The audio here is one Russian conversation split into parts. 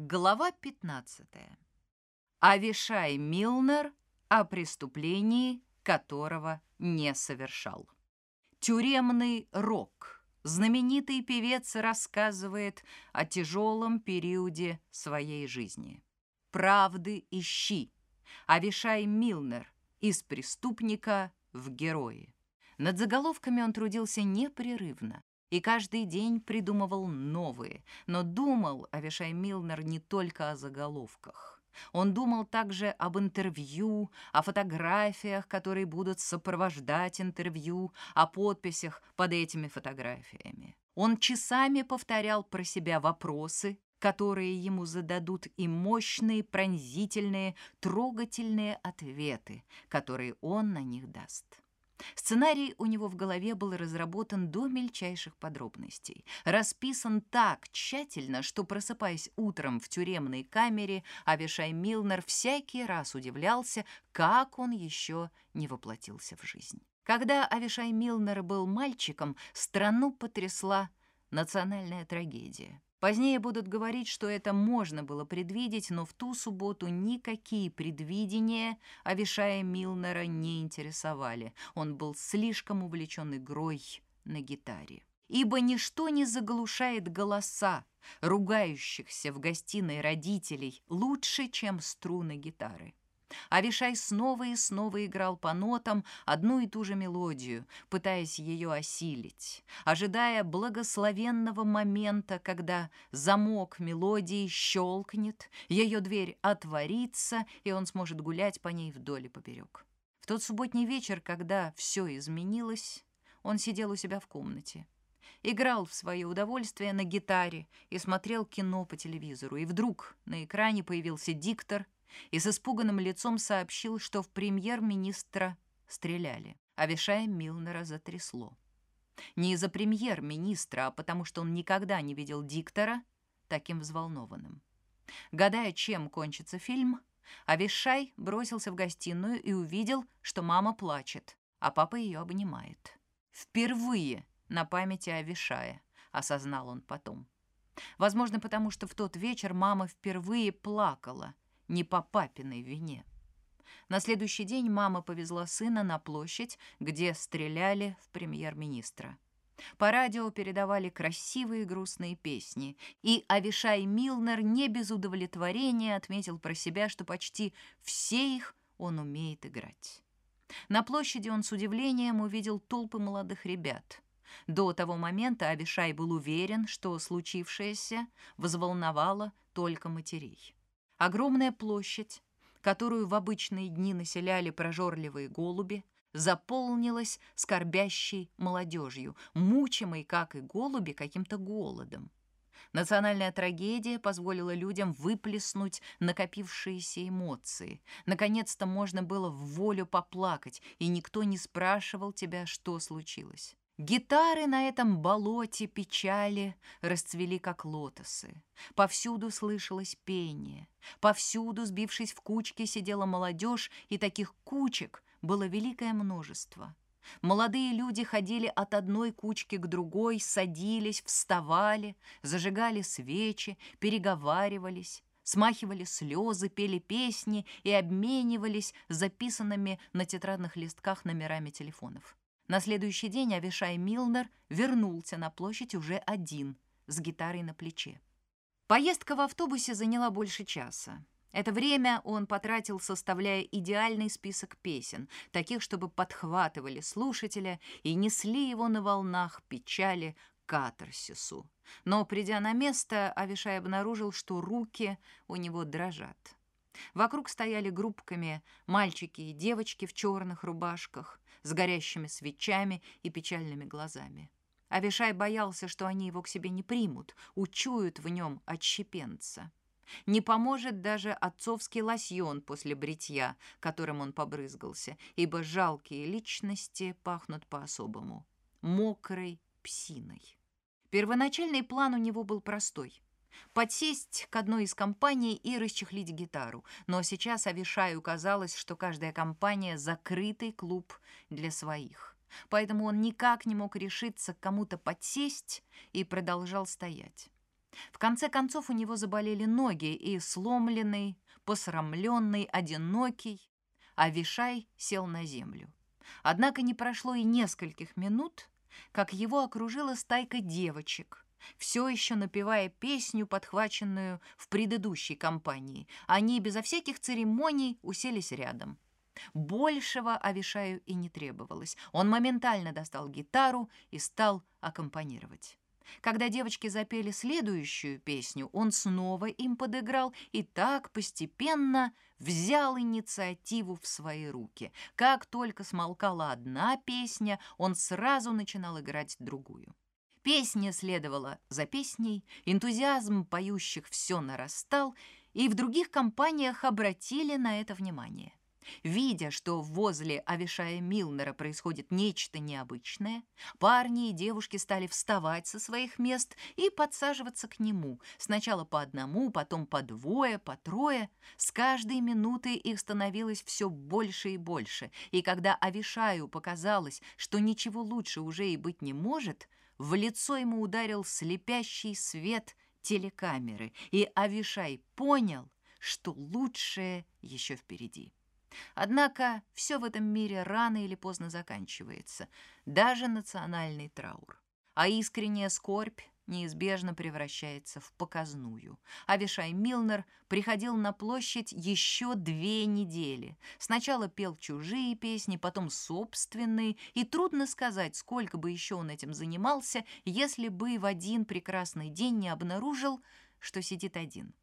Глава 15. Авишай Милнер о преступлении, которого не совершал. Тюремный рок. Знаменитый певец рассказывает о тяжелом периоде своей жизни. Правды ищи. Авишай Милнер из преступника в герои. Над заголовками он трудился непрерывно и каждый день придумывал новые, но думал Авишай Милнер не только о заголовках. Он думал также об интервью, о фотографиях, которые будут сопровождать интервью, о подписях под этими фотографиями. Он часами повторял про себя вопросы, которые ему зададут, и мощные, пронзительные, трогательные ответы, которые он на них даст. Сценарий у него в голове был разработан до мельчайших подробностей, расписан так тщательно, что, просыпаясь утром в тюремной камере, Авишай Милнер всякий раз удивлялся, как он еще не воплотился в жизнь. Когда Авишай Милнер был мальчиком, страну потрясла национальная трагедия. Позднее будут говорить, что это можно было предвидеть, но в ту субботу никакие предвидения Авишая Милнера не интересовали. Он был слишком увлечен игрой на гитаре. Ибо ничто не заглушает голоса, ругающихся в гостиной родителей, лучше, чем струны гитары. Авишай снова и снова играл по нотам одну и ту же мелодию, пытаясь ее осилить, ожидая благословенного момента, когда замок мелодии щелкнет, ее дверь отворится, и он сможет гулять по ней вдоль и поперек. В тот субботний вечер, когда все изменилось, он сидел у себя в комнате играл в свое удовольствие на гитаре и смотрел кино по телевизору. И вдруг на экране появился диктор и с испуганным лицом сообщил, что в премьер-министра стреляли. Авишая Милнера затрясло. Не из-за премьер-министра, а потому что он никогда не видел диктора таким взволнованным. Гадая, чем кончится фильм, Авишай бросился в гостиную и увидел, что мама плачет, а папа ее обнимает. Впервые на памяти Авишая, осознал он потом. Возможно, потому что в тот вечер мама впервые плакала — не по папиной вине. На следующий день мама повезла сына на площадь, где стреляли в премьер-министра. По радио передавали красивые грустные песни, и Авишай Милнер не без удовлетворения отметил про себя, что почти все их он умеет играть. На площади он с удивлением увидел толпы молодых ребят. До того момента Авишай был уверен, что случившееся взволновало только матерей. Огромная площадь, которую в обычные дни населяли прожорливые голуби, заполнилась скорбящей молодежью, мучимой, как и голуби, каким-то голодом. Национальная трагедия позволила людям выплеснуть накопившиеся эмоции. Наконец-то можно было в волю поплакать, и никто не спрашивал тебя, что случилось. Гитары на этом болоте печали расцвели, как лотосы. Повсюду слышалось пение. Повсюду, сбившись в кучки, сидела молодежь, и таких кучек было великое множество. Молодые люди ходили от одной кучки к другой, садились, вставали, зажигали свечи, переговаривались, смахивали слезы, пели песни и обменивались записанными на тетрадных листках номерами телефонов. На следующий день Авишай Милнер вернулся на площадь уже один, с гитарой на плече. Поездка в автобусе заняла больше часа. Это время он потратил, составляя идеальный список песен, таких, чтобы подхватывали слушателя и несли его на волнах печали катарсису. Но, придя на место, Авишай обнаружил, что руки у него дрожат. Вокруг стояли группками мальчики и девочки в черных рубашках с горящими свечами и печальными глазами. Авишай боялся, что они его к себе не примут, учуют в нем отщепенца. Не поможет даже отцовский лосьон после бритья, которым он побрызгался, ибо жалкие личности пахнут по-особому — мокрой псиной. Первоначальный план у него был простой — подсесть к одной из компаний и расчехлить гитару. Но сейчас Авишаю казалось, что каждая компания — закрытый клуб для своих. Поэтому он никак не мог решиться к кому-то подсесть и продолжал стоять. В конце концов у него заболели ноги, и сломленный, посрамленный, одинокий, Авишай сел на землю. Однако не прошло и нескольких минут, как его окружила стайка девочек, все еще напевая песню, подхваченную в предыдущей компании. Они безо всяких церемоний уселись рядом. Большего Авишаю и не требовалось. Он моментально достал гитару и стал аккомпанировать. Когда девочки запели следующую песню, он снова им подыграл и так постепенно взял инициативу в свои руки. Как только смолкала одна песня, он сразу начинал играть другую. Песня следовала за песней, энтузиазм поющих все нарастал, и в других компаниях обратили на это внимание. Видя, что возле Авишая Милнера происходит нечто необычное, парни и девушки стали вставать со своих мест и подсаживаться к нему. Сначала по одному, потом по двое, по трое. С каждой минутой их становилось все больше и больше. И когда Авишаю показалось, что ничего лучше уже и быть не может, в лицо ему ударил слепящий свет телекамеры, и Авишай понял, что лучшее еще впереди. Однако все в этом мире рано или поздно заканчивается, даже национальный траур. А искренняя скорбь неизбежно превращается в показную. Авишай Милнер приходил на площадь еще две недели. Сначала пел чужие песни, потом собственные, и трудно сказать, сколько бы еще он этим занимался, если бы в один прекрасный день не обнаружил, что сидит один.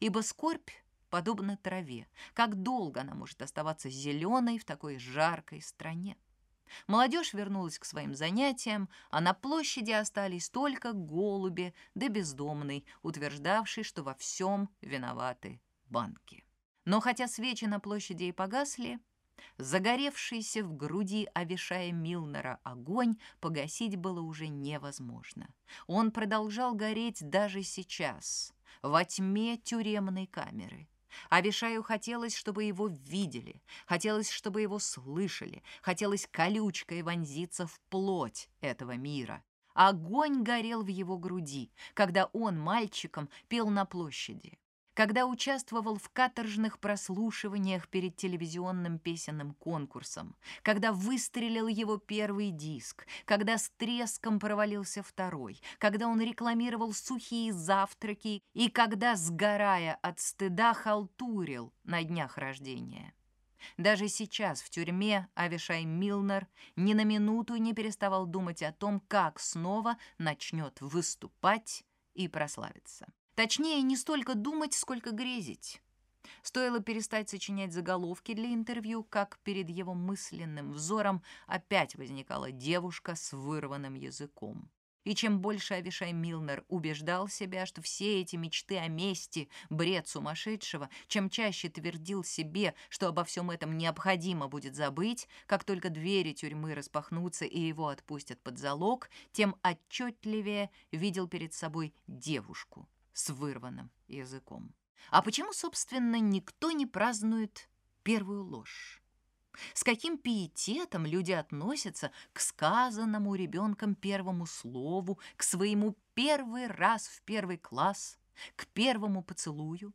Ибо скорбь подобно траве. Как долго она может оставаться зеленой в такой жаркой стране? Молодежь вернулась к своим занятиям, а на площади остались только голуби да бездомный, утверждавший, что во всем виноваты банки. Но хотя свечи на площади и погасли, загоревшийся в груди Авишая Милнера огонь погасить было уже невозможно. Он продолжал гореть даже сейчас, во тьме тюремной камеры. Авишаю хотелось, чтобы его видели, хотелось, чтобы его слышали, хотелось колючкой вонзиться в плоть этого мира. Огонь горел в его груди, когда он мальчиком пел на площади когда участвовал в каторжных прослушиваниях перед телевизионным песенным конкурсом, когда выстрелил его первый диск, когда с треском провалился второй, когда он рекламировал сухие завтраки и когда, сгорая от стыда, халтурил на днях рождения. Даже сейчас в тюрьме Авишай Милнер ни на минуту не переставал думать о том, как снова начнет выступать и прославиться. Точнее, не столько думать, сколько грезить. Стоило перестать сочинять заголовки для интервью, как перед его мысленным взором опять возникала девушка с вырванным языком. И чем больше Авишай Милнер убеждал себя, что все эти мечты о мести — бред сумасшедшего, чем чаще твердил себе, что обо всем этом необходимо будет забыть, как только двери тюрьмы распахнутся и его отпустят под залог, тем отчетливее видел перед собой девушку, с вырванным языком. А почему, собственно, никто не празднует первую ложь? С каким пиететом люди относятся к сказанному ребенком первому слову, к своему первый раз в первый класс, к первому поцелую?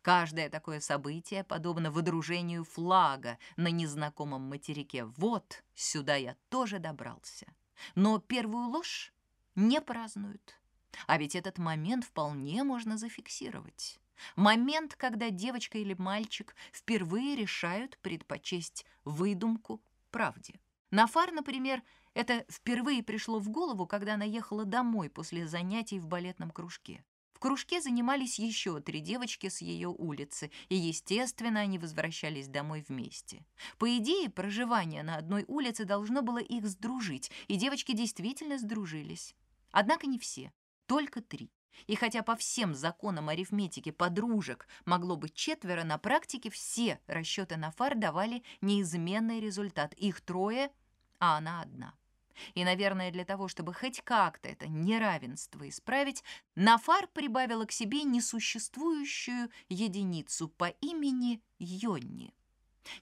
Каждое такое событие подобно выдружению флага на незнакомом материке. Вот сюда я тоже добрался. Но первую ложь не празднуют. А ведь этот момент вполне можно зафиксировать. Момент, когда девочка или мальчик впервые решают предпочесть выдумку правде. Нафар, например, это впервые пришло в голову, когда она ехала домой после занятий в балетном кружке. В кружке занимались еще три девочки с ее улицы, и, естественно, они возвращались домой вместе. По идее, проживание на одной улице должно было их сдружить, и девочки действительно сдружились. Однако не все только три. И хотя по всем законам арифметики подружек могло быть четверо, на практике все расчеты на фар давали неизменный результат. Их трое, а она одна. И, наверное, для того, чтобы хоть как-то это неравенство исправить, Нафар прибавила к себе несуществующую единицу по имени Йонни.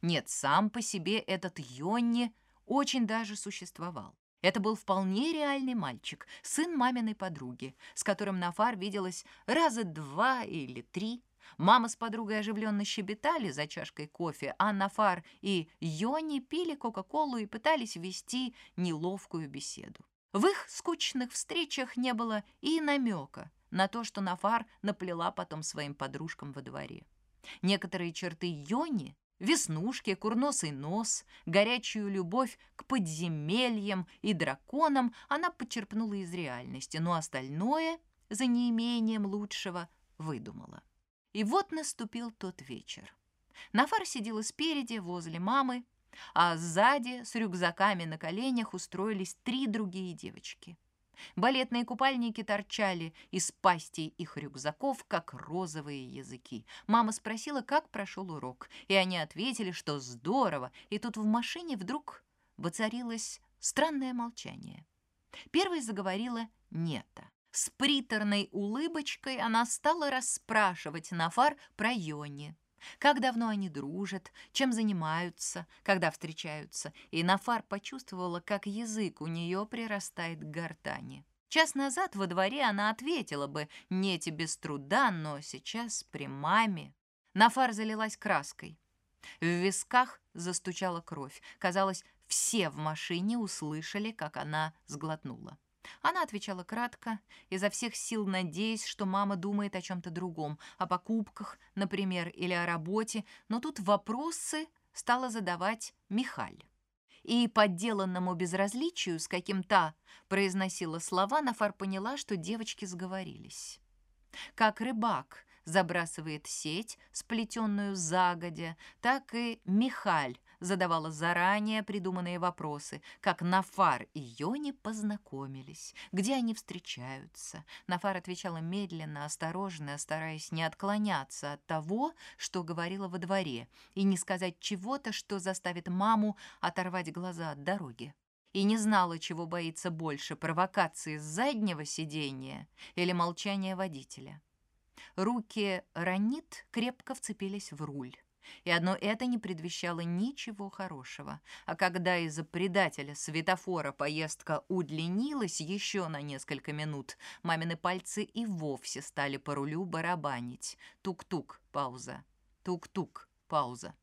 Нет, сам по себе этот Йонни очень даже существовал. Это был вполне реальный мальчик, сын маминой подруги, с которым Нафар виделась раза два или три. Мама с подругой оживленно щебетали за чашкой кофе, а Нафар и Йони пили Кока-Колу и пытались вести неловкую беседу. В их скучных встречах не было и намека на то, что Нафар наплела потом своим подружкам во дворе. Некоторые черты Йони веснушки, курносый нос, горячую любовь к подземельям и драконам она подчерпнула из реальности, но остальное, за неимением лучшего, выдумала. И вот наступил тот вечер. Нафар сидела спереди, возле мамы, а сзади, с рюкзаками на коленях, устроились три другие девочки. Балетные купальники торчали из пастей их рюкзаков, как розовые языки. Мама спросила, как прошел урок, и они ответили, что здорово, и тут в машине вдруг воцарилось странное молчание. Первой заговорила Нета. С приторной улыбочкой она стала расспрашивать Нафар про Йони. Как давно они дружат, чем занимаются, когда встречаются, и Нафар почувствовала, как язык у нее прирастает к гортани. Час назад во дворе она ответила бы «не тебе без труда», но сейчас при маме. Нафар залилась краской. В висках застучала кровь. Казалось, все в машине услышали, как она сглотнула. Она отвечала кратко, изо всех сил надеясь, что мама думает о чем-то другом, о покупках, например, или о работе, но тут вопросы стала задавать Михаль. И по деланному безразличию, с каким та произносила слова, Нафар поняла, что девочки сговорились. Как рыбак забрасывает сеть, сплетенную загодя, так и Михаль задавала заранее придуманные вопросы, как Нафар и Йони познакомились, где они встречаются. Нафар отвечала медленно, осторожно, стараясь не отклоняться от того, что говорила во дворе, и не сказать чего-то, что заставит маму оторвать глаза от дороги и не знала, чего боится больше – провокации с заднего сидения или молчания водителя. Руки Ранит крепко вцепились в руль. И одно это не предвещало ничего хорошего. А когда из-за предателя светофора поездка удлинилась еще на несколько минут, мамины пальцы и вовсе стали по рулю барабанить. Тук-тук, пауза. Тук-тук, пауза.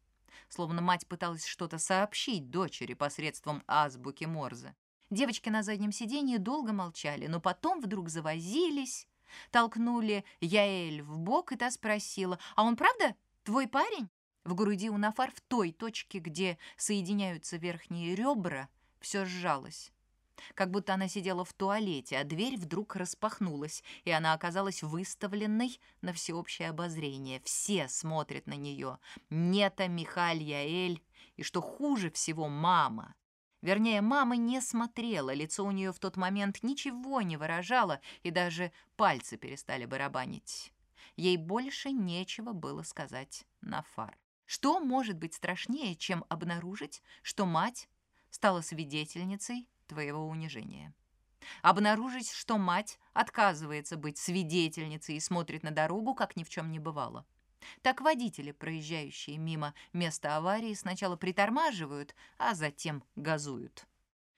Словно мать пыталась что-то сообщить дочери посредством азбуки Морзе. Девочки на заднем сиденье долго молчали, но потом вдруг завозились, толкнули Яэль в бок, и та спросила, «А он правда твой парень?» В груди у Нафар в той точке, где соединяются верхние ребра, все сжалось. Как будто она сидела в туалете, а дверь вдруг распахнулась, и она оказалась выставленной на всеобщее обозрение. Все смотрят на нее. Нета, Михаль, Яэль. И что хуже всего, мама. Вернее, мама не смотрела, лицо у нее в тот момент ничего не выражало, и даже пальцы перестали барабанить. Ей больше нечего было сказать на фар. Что может быть страшнее, чем обнаружить, что мать стала свидетельницей твоего унижения? Обнаружить, что мать отказывается быть свидетельницей и смотрит на дорогу, как ни в чем не бывало. Так водители, проезжающие мимо места аварии, сначала притормаживают, а затем газуют.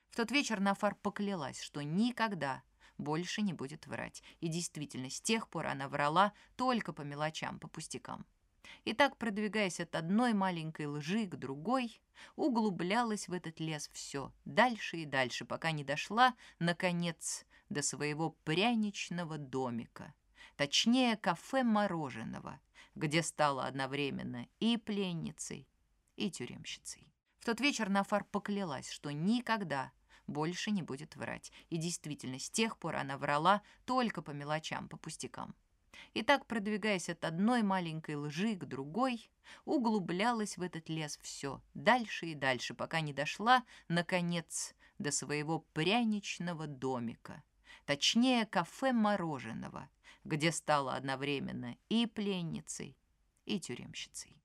В тот вечер Нафар поклялась, что никогда больше не будет врать. И действительно, с тех пор она врала только по мелочам, по пустякам и так, продвигаясь от одной маленькой лжи к другой, углублялась в этот лес все дальше и дальше, пока не дошла, наконец, до своего пряничного домика, точнее, кафе мороженого, где стала одновременно и пленницей, и тюремщицей. В тот вечер Нафар поклялась, что никогда больше не будет врать. И действительно, с тех пор она врала только по мелочам, по пустякам и так, продвигаясь от одной маленькой лжи к другой, углублялась в этот лес все дальше и дальше, пока не дошла, наконец, до своего пряничного домика, точнее, кафе мороженого, где стала одновременно и пленницей, и тюремщицей.